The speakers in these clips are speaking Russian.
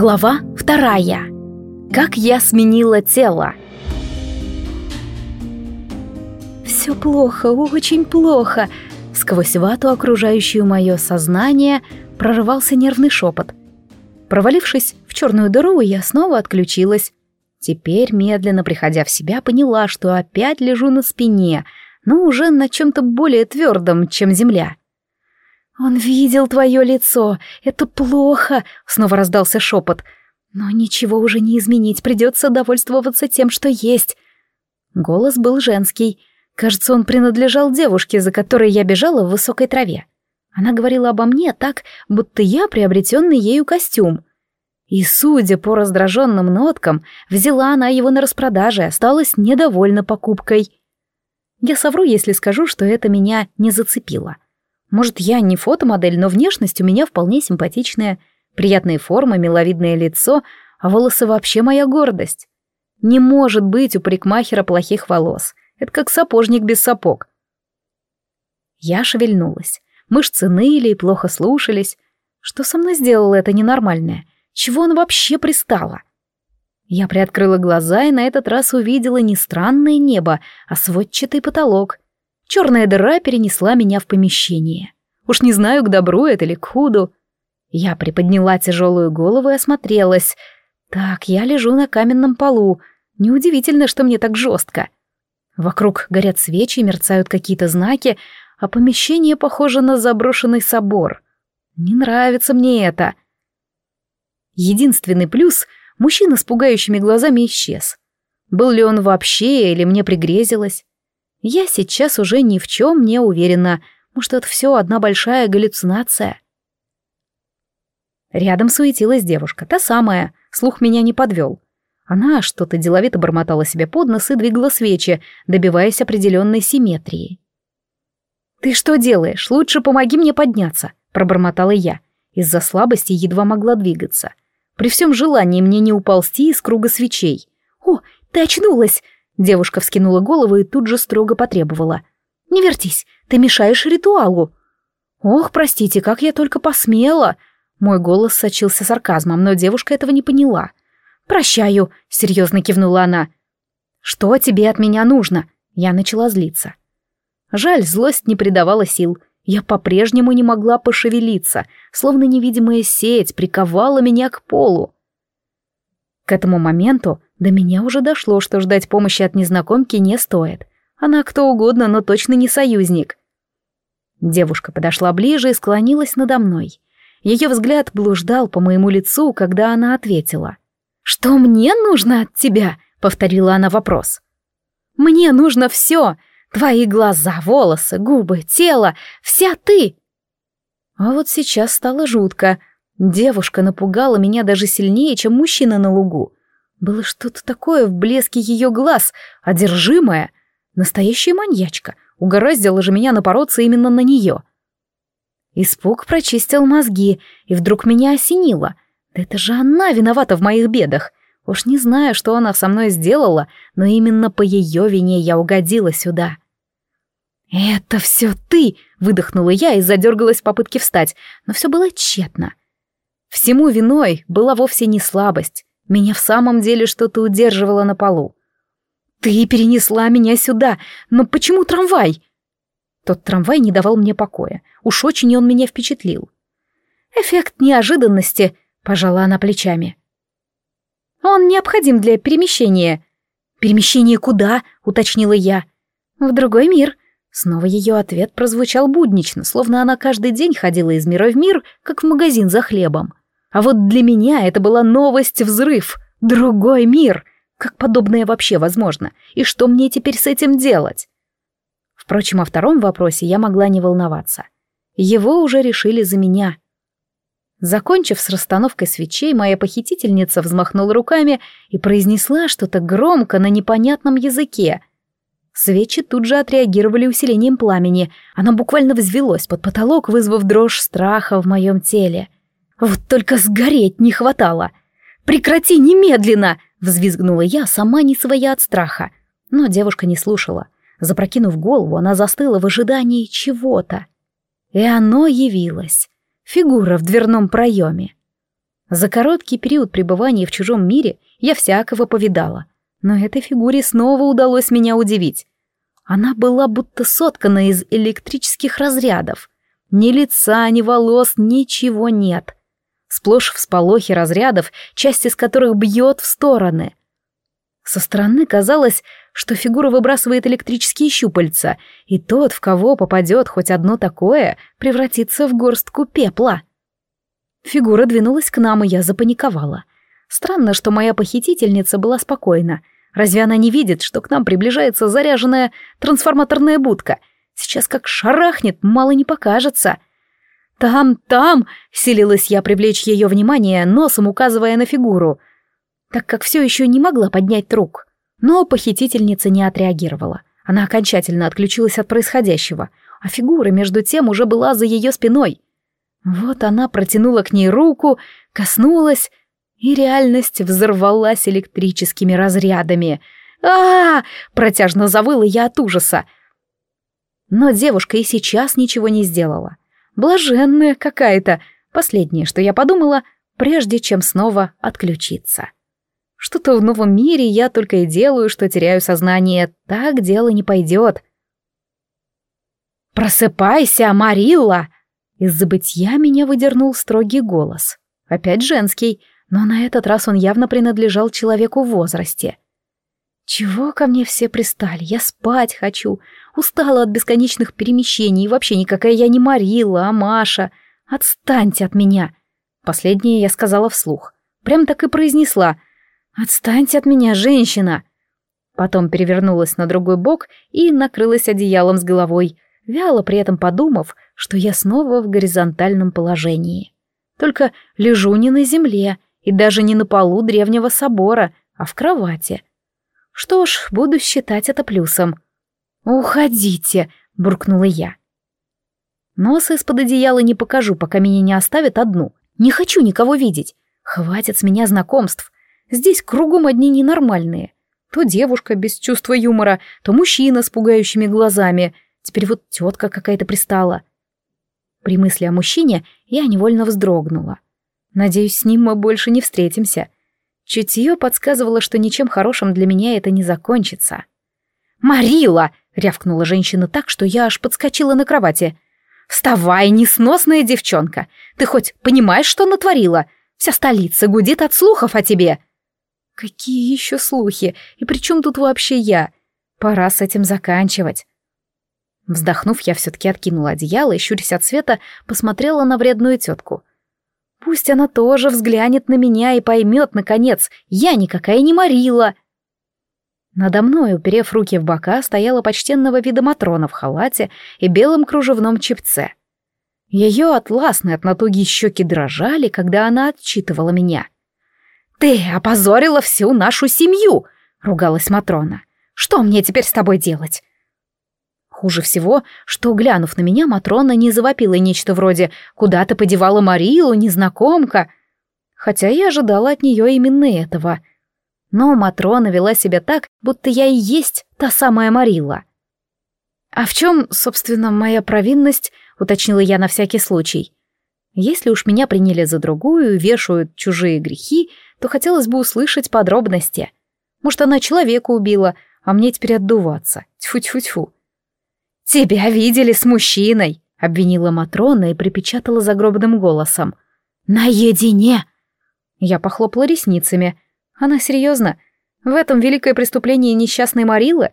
Глава вторая. Как я сменила тело. Все плохо, очень плохо. Сквозь вату, окружающую мое сознание, прорывался нервный шепот. Провалившись в черную дыру, я снова отключилась. Теперь, медленно приходя в себя, поняла, что опять лежу на спине, но уже на чем-то более твердом, чем земля. «Он видел твое лицо. Это плохо», — снова раздался шепот. «Но ничего уже не изменить, придется довольствоваться тем, что есть». Голос был женский. Кажется, он принадлежал девушке, за которой я бежала в высокой траве. Она говорила обо мне так, будто я приобретенный ею костюм. И, судя по раздраженным ноткам, взяла она его на распродаже и осталась недовольна покупкой. Я совру, если скажу, что это меня не зацепило. Может, я не фотомодель, но внешность у меня вполне симпатичная. Приятные формы, миловидное лицо, а волосы вообще моя гордость. Не может быть у парикмахера плохих волос. Это как сапожник без сапог. Я шевельнулась. Мышцы ныли и плохо слушались. Что со мной сделало это ненормальное? Чего он вообще пристало? Я приоткрыла глаза и на этот раз увидела не странное небо, а сводчатый потолок — Черная дыра перенесла меня в помещение. Уж не знаю, к добру это или к худу. Я приподняла тяжелую голову и осмотрелась. Так, я лежу на каменном полу. Неудивительно, что мне так жестко. Вокруг горят свечи, мерцают какие-то знаки, а помещение похоже на заброшенный собор. Не нравится мне это. Единственный плюс — мужчина с пугающими глазами исчез. Был ли он вообще, или мне пригрезилось? Я сейчас уже ни в чем не уверена. Может, это все одна большая галлюцинация? Рядом суетилась девушка, та самая, слух меня не подвел. Она что-то деловито бормотала себе под нос и двигала свечи, добиваясь определенной симметрии. «Ты что делаешь? Лучше помоги мне подняться», — пробормотала я. Из-за слабости едва могла двигаться. При всем желании мне не уползти из круга свечей. «О, ты очнулась!» Девушка вскинула голову и тут же строго потребовала. «Не вертись, ты мешаешь ритуалу». «Ох, простите, как я только посмела!» Мой голос сочился сарказмом, но девушка этого не поняла. «Прощаю», — серьезно кивнула она. «Что тебе от меня нужно?» Я начала злиться. Жаль, злость не придавала сил. Я по-прежнему не могла пошевелиться, словно невидимая сеть приковала меня к полу. К этому моменту до меня уже дошло, что ждать помощи от незнакомки не стоит. Она кто угодно, но точно не союзник. Девушка подошла ближе и склонилась надо мной. Ее взгляд блуждал по моему лицу, когда она ответила. «Что мне нужно от тебя?» — повторила она вопрос. «Мне нужно все. Твои глаза, волосы, губы, тело, вся ты!» А вот сейчас стало жутко. Девушка напугала меня даже сильнее, чем мужчина на лугу. Было что-то такое в блеске ее глаз, одержимое. Настоящая маньячка. Угораздило же меня напороться именно на нее. Испуг прочистил мозги, и вдруг меня осенило. Да это же она виновата в моих бедах. Уж не знаю, что она со мной сделала, но именно по ее вине я угодила сюда. «Это все ты!» — выдохнула я и задергалась в попытке встать, но все было тщетно. Всему виной была вовсе не слабость. Меня в самом деле что-то удерживало на полу. «Ты перенесла меня сюда, но почему трамвай?» Тот трамвай не давал мне покоя. Уж очень он меня впечатлил. «Эффект неожиданности», — пожала она плечами. «Он необходим для перемещения». «Перемещение куда?» — уточнила я. «В другой мир». Снова ее ответ прозвучал буднично, словно она каждый день ходила из мира в мир, как в магазин за хлебом. А вот для меня это была новость-взрыв. Другой мир. Как подобное вообще возможно? И что мне теперь с этим делать? Впрочем, о втором вопросе я могла не волноваться. Его уже решили за меня. Закончив с расстановкой свечей, моя похитительница взмахнула руками и произнесла что-то громко на непонятном языке. Свечи тут же отреагировали усилением пламени. Оно буквально взвелось под потолок, вызвав дрожь страха в моем теле — вот только сгореть не хватало. «Прекрати немедленно!» — взвизгнула я, сама не своя от страха. Но девушка не слушала. Запрокинув голову, она застыла в ожидании чего-то. И оно явилось. Фигура в дверном проеме. За короткий период пребывания в чужом мире я всякого повидала, но этой фигуре снова удалось меня удивить. Она была будто соткана из электрических разрядов. Ни лица, ни волос, ничего нет. Сплошь всполохи разрядов, часть из которых бьет в стороны. Со стороны казалось, что фигура выбрасывает электрические щупальца, и тот, в кого попадет хоть одно такое, превратится в горстку пепла. Фигура двинулась к нам, и я запаниковала. Странно, что моя похитительница была спокойна — Разве она не видит, что к нам приближается заряженная трансформаторная будка? Сейчас как шарахнет, мало не покажется. «Там, там!» — селилась я привлечь ее внимание, носом указывая на фигуру, так как все еще не могла поднять рук. Но похитительница не отреагировала. Она окончательно отключилась от происходящего, а фигура, между тем, уже была за ее спиной. Вот она протянула к ней руку, коснулась, и реальность взорвалась электрическими разрядами. а, -а, -а протяжно завыла я от ужаса. Но девушка и сейчас ничего не сделала. Блаженная какая-то. Последнее, что я подумала, прежде чем снова отключиться. Что-то в новом мире я только и делаю, что теряю сознание. Так дело не пойдет. «Просыпайся, Марилла!» Из забытья меня выдернул строгий голос. Опять женский — но на этот раз он явно принадлежал человеку в возрасте. «Чего ко мне все пристали? Я спать хочу. Устала от бесконечных перемещений, и вообще никакая я не Марила, а Маша. Отстаньте от меня!» Последнее я сказала вслух. Прям так и произнесла. «Отстаньте от меня, женщина!» Потом перевернулась на другой бок и накрылась одеялом с головой, вяло при этом подумав, что я снова в горизонтальном положении. Только лежу не на земле, и даже не на полу древнего собора, а в кровати. Что ж, буду считать это плюсом. «Уходите!» — буркнула я. Нос из-под одеяла не покажу, пока меня не оставят одну. Не хочу никого видеть. Хватит с меня знакомств. Здесь кругом одни ненормальные. То девушка без чувства юмора, то мужчина с пугающими глазами. Теперь вот тетка какая-то пристала. При мысли о мужчине я невольно вздрогнула. Надеюсь, с ним мы больше не встретимся. Чутье подсказывало, что ничем хорошим для меня это не закончится. «Марила!» — рявкнула женщина так, что я аж подскочила на кровати. «Вставай, несносная девчонка! Ты хоть понимаешь, что натворила? Вся столица гудит от слухов о тебе!» «Какие еще слухи? И при чем тут вообще я? Пора с этим заканчивать!» Вздохнув, я все-таки откинула одеяло и, щурясь от света, посмотрела на вредную тетку. Пусть она тоже взглянет на меня и поймет, наконец, я никакая не Марила. Надо мной, уперев руки в бока, стояла почтенного вида Матрона в халате и белом кружевном чепце. Ее атласные от натуги щеки дрожали, когда она отчитывала меня. «Ты опозорила всю нашу семью!» — ругалась Матрона. «Что мне теперь с тобой делать? Хуже всего, что, глянув на меня, Матрона не завопила нечто вроде «Куда ты подевала Марилу, незнакомка?» Хотя я ожидала от нее именно этого. Но Матрона вела себя так, будто я и есть та самая Марила. «А в чем, собственно, моя провинность?» — уточнила я на всякий случай. «Если уж меня приняли за другую вешают чужие грехи, то хотелось бы услышать подробности. Может, она человека убила, а мне теперь отдуваться. Тьфу-тьфу-тьфу. «Тебя видели с мужчиной!» — обвинила Матрона и припечатала загробным голосом. «Наедине!» Я похлопала ресницами. Она серьезно? В этом великое преступление несчастной Марилы?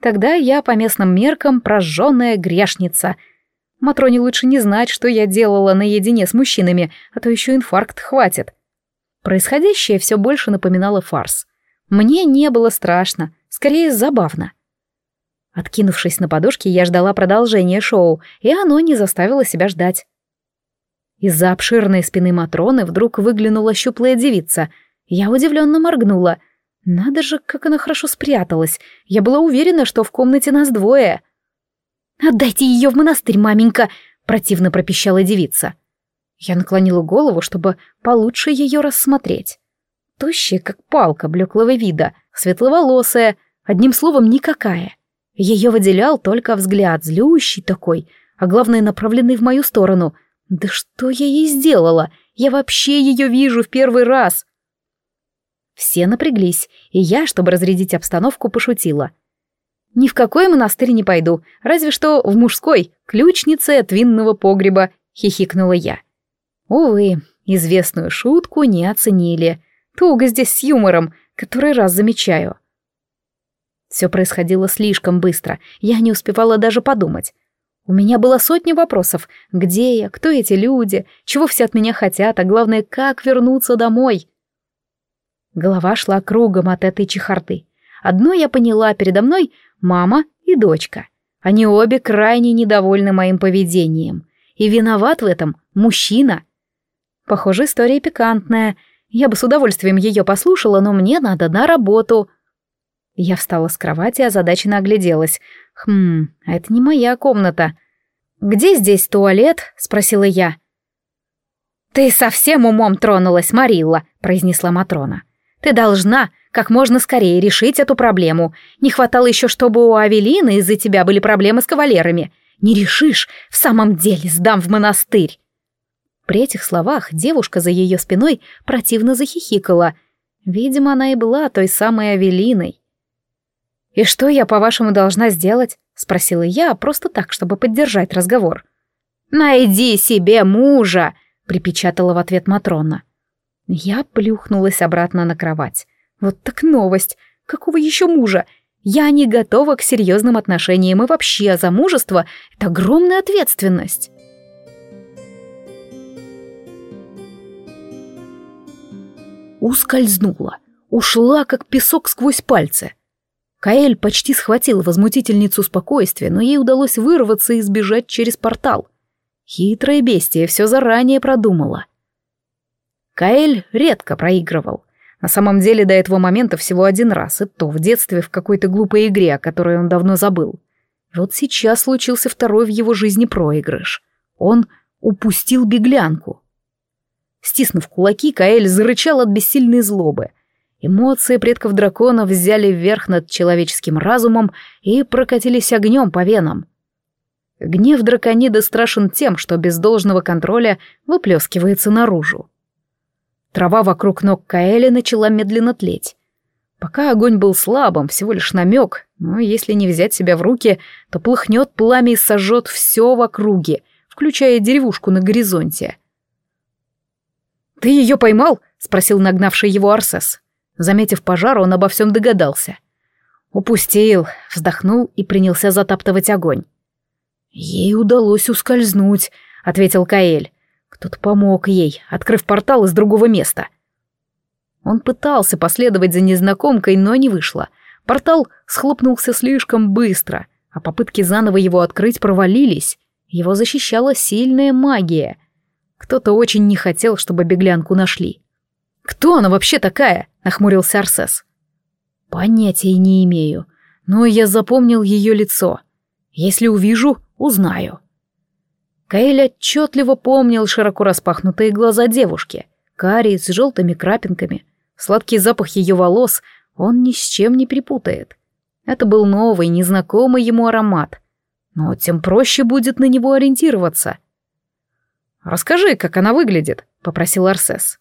Тогда я по местным меркам прожженная грешница. Матроне лучше не знать, что я делала наедине с мужчинами, а то еще инфаркт хватит. Происходящее все больше напоминало фарс. Мне не было страшно, скорее забавно. Откинувшись на подушке, я ждала продолжения шоу, и оно не заставило себя ждать. Из-за обширной спины Матроны вдруг выглянула щуплая девица. Я удивленно моргнула. Надо же, как она хорошо спряталась. Я была уверена, что в комнате нас двое. «Отдайте ее в монастырь, маменька!» — противно пропищала девица. Я наклонила голову, чтобы получше ее рассмотреть. Тощая, как палка блеклого вида, светловолосая, одним словом, никакая — ее выделял только взгляд, злющий такой, а главное, направленный в мою сторону. Да что я ей сделала? Я вообще ее вижу в первый раз!» Все напряглись, и я, чтобы разрядить обстановку, пошутила. «Ни в какой монастырь не пойду, разве что в мужской, ключнице от винного погреба», — хихикнула я. Увы, известную шутку не оценили. Туго здесь с юмором, который раз замечаю. Все происходило слишком быстро, я не успевала даже подумать. У меня было сотни вопросов. Где я? Кто эти люди? Чего все от меня хотят? А главное, как вернуться домой? Голова шла кругом от этой чехарды. Одно я поняла, передо мной мама и дочка. Они обе крайне недовольны моим поведением. И виноват в этом мужчина. Похоже, история пикантная. Я бы с удовольствием ее послушала, но мне надо на работу. Я встала с кровати, озадаченно огляделась. «Хм, а это не моя комната. Где здесь туалет?» — спросила я. «Ты совсем умом тронулась, Марилла», — произнесла Матрона. Ты должна как можно скорее решить эту проблему. Не хватало еще, чтобы у Авелины из-за тебя были проблемы с кавалерами. Не решишь, в самом деле сдам в монастырь. При этих словах девушка за ее спиной противно захихикала. Видимо, она и была той самой Авелиной. «И что я, по-вашему, должна сделать?» — спросила я, просто так, чтобы поддержать разговор. «Найди себе мужа!» — припечатала в ответ Матрона. Я плюхнулась обратно на кровать. Вот так новость. Какого еще мужа? Я не готова к серьезным отношениям и вообще замужество — это огромная ответственность. Ускользнула, ушла, как песок сквозь пальцы. Каэль почти схватил возмутительницу спокойствия, но ей удалось вырваться и сбежать через портал. Хитрое бестие все заранее продумала. Каэль редко проигрывал. На самом деле до этого момента всего один раз, и то в детстве в какой-то глупой игре, о которой он давно забыл. вот сейчас случился второй в его жизни проигрыш. Он упустил беглянку. Стиснув кулаки, Каэль зарычал от бессильной злобы. Эмоции предков драконов взяли вверх над человеческим разумом и прокатились огнем по венам. Гнев драконида страшен тем, что без должного контроля выплескивается наружу. Трава вокруг ног Каэли начала медленно тлеть. Пока огонь был слабым, всего лишь намек, но если не взять себя в руки, то плыхнет пламя и сожжет все в округе, включая деревушку на горизонте. «Ты ее поймал?» — спросил нагнавший его Арсес. Заметив пожар, он обо всем догадался. «Упустил», — вздохнул и принялся затаптывать огонь. «Ей удалось ускользнуть», — ответил Каэль. Кто-то помог ей, открыв портал из другого места. Он пытался последовать за незнакомкой, но не вышло. Портал схлопнулся слишком быстро, а попытки заново его открыть провалились. Его защищала сильная магия. Кто-то очень не хотел, чтобы беглянку нашли. «Кто она вообще такая?» — нахмурился Арсес. «Понятия не имею, но я запомнил ее лицо. Если увижу, узнаю». Каэль отчетливо помнил широко распахнутые глаза девушки, карие с желтыми крапинками, сладкий запах ее волос он ни с чем не перепутает. Это был новый, незнакомый ему аромат, но тем проще будет на него ориентироваться. «Расскажи, как она выглядит», — попросил Арсес.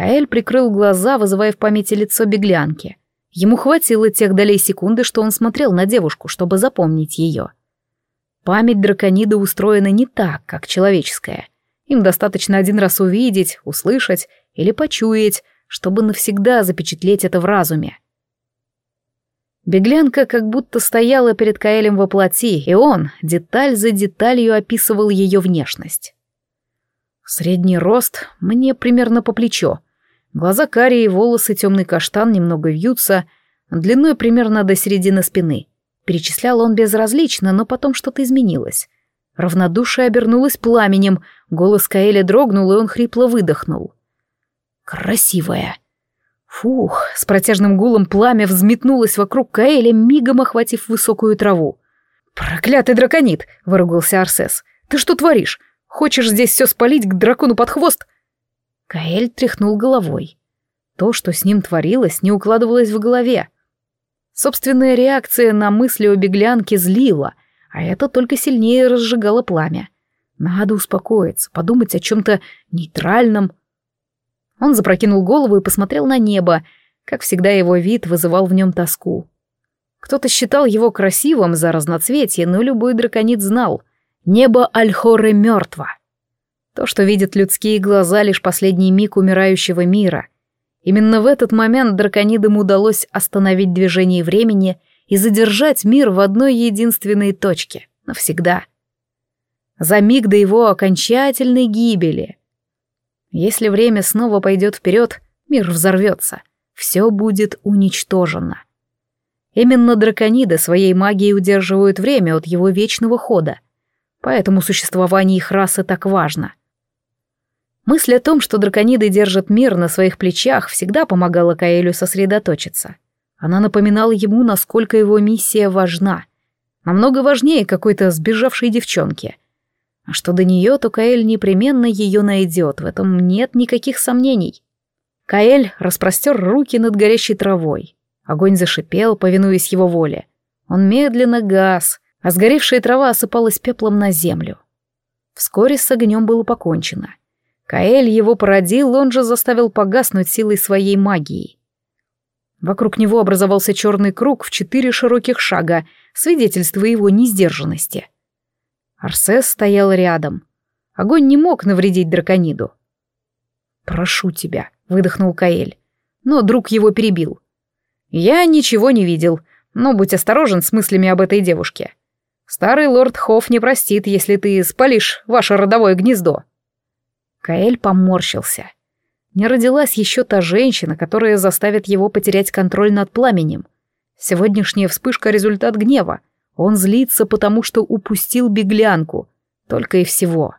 Каэль прикрыл глаза, вызывая в памяти лицо беглянки. Ему хватило тех долей секунды, что он смотрел на девушку, чтобы запомнить ее. — Память драконида устроена не так, как человеческая. Им достаточно один раз увидеть, услышать или почуять, чтобы навсегда запечатлеть это в разуме. Беглянка как будто стояла перед Каэлем во плоти, и он деталь за деталью описывал ее внешность. Средний рост мне примерно по плечо. Глаза карие, волосы темный каштан немного вьются, длиной примерно до середины спины. Перечислял он безразлично, но потом что-то изменилось. Равнодушие обернулось пламенем, голос Каэля дрогнул, и он хрипло выдохнул. «Красивая!» Фух, с протяжным гулом пламя взметнулось вокруг Каэля, мигом охватив высокую траву. «Проклятый драконит!» — выругался Арсес. «Ты что творишь? Хочешь здесь все спалить к дракону под хвост?» Каэль тряхнул головой. То, что с ним творилось, не укладывалось в голове. Собственная реакция на мысли о беглянке злила, а это только сильнее разжигало пламя. Надо успокоиться, подумать о чем-то нейтральном. Он запрокинул голову и посмотрел на небо. Как всегда, его вид вызывал в нем тоску. Кто-то считал его красивым за разноцветие, но любой драконит знал. Небо Альхоры мертво. То, что видят людские глаза, лишь последний миг умирающего мира. Именно в этот момент драконидам удалось остановить движение времени и задержать мир в одной единственной точке. Навсегда. За миг до его окончательной гибели. Если время снова пойдет вперед, мир взорвется. Все будет уничтожено. Именно дракониды своей магией удерживают время от его вечного хода. Поэтому существование их расы так важно. Мысль о том, что дракониды держат мир на своих плечах, всегда помогала Каэлю сосредоточиться. Она напоминала ему, насколько его миссия важна. Намного важнее какой-то сбежавшей девчонки. А что до нее, то Каэль непременно ее найдет, в этом нет никаких сомнений. Каэль распростер руки над горящей травой. Огонь зашипел, повинуясь его воле. Он медленно гас, а сгоревшая трава осыпалась пеплом на землю. Вскоре с огнем было покончено. Каэль его породил, он же заставил погаснуть силой своей магии. Вокруг него образовался черный круг в четыре широких шага, свидетельствуя его несдержанности. Арсес стоял рядом. Огонь не мог навредить дракониду. «Прошу тебя», — выдохнул Каэль. Но друг его перебил. «Я ничего не видел, но будь осторожен с мыслями об этой девушке. Старый лорд Хофф не простит, если ты спалишь ваше родовое гнездо». Каэль поморщился. Не родилась еще та женщина, которая заставит его потерять контроль над пламенем. Сегодняшняя вспышка — результат гнева. Он злится, потому что упустил беглянку. Только и всего.